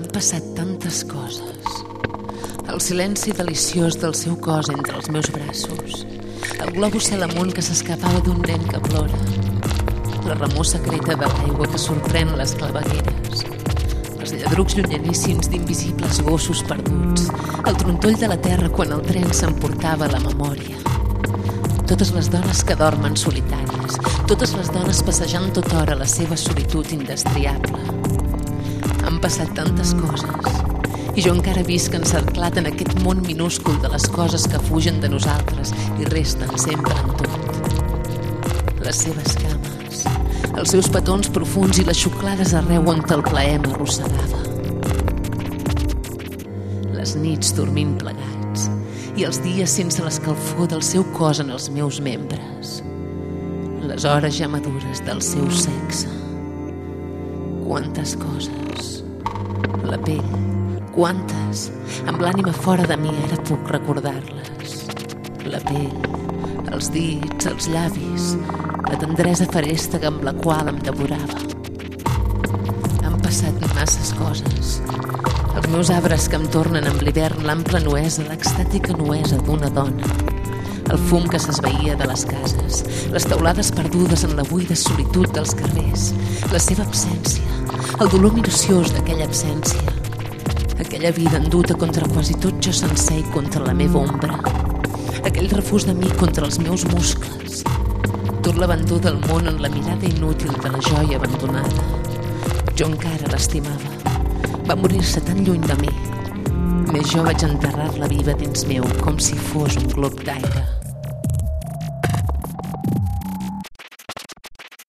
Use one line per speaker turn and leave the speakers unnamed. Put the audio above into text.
passat tantes coses. El silenci deliciós del seu cos entre els meus braços. El globus cel amunt que s'escapava d'un nen que plora. La remor secreta de l'aigua que sorprèn les clavegueres. Els lladrucs llunyaníssims d'invisibles gossos perduts. El trontoll de la terra quan el tren s'emportava la memòria. Totes les dones que dormen solitàries. Totes les dones passejant tota hora la seva solitud indestriable. Han passat tantes coses i jo encara visc encerclat en aquest món minúscul de les coses que fugen de nosaltres i resten sempre en tot. Les seves cames, els seus petons profuns i les xuclades arreu on el plaer m'arrossegava. Les nits dormint plegats i els dies sense l'escalfor del seu cos en els meus membres. Les hores ja madures del seu sexe. Quantes coses. La pell, Quantes, amb l'ànima fora de mi, ara puc recordar-les. La pell, els dits, els llavis, la tendresa faresta amb la qual em devorava. Han passat masses coses. Els meus arbres que em tornen amb l'hivern l'ampla nuesa, l'extàtica nuesa d'una dona. El fum que s'esveïa de les cases, les taulades perdudes en la buida solitud dels carrers, la seva absència, el dolor minuciós d'aquella absència, aquella vida enduta contra quasi tot jo sencer i contra la meva ombra. Aquell refús de mi contra els meus muscles. Tot l'abandó del món en la mirada inútil de la joia abandonada. Jo encara l'estimava. Va morir-se tan lluny de mi. Més jo vaig enterrar-la viva dins meu com si fos un glob d'aire.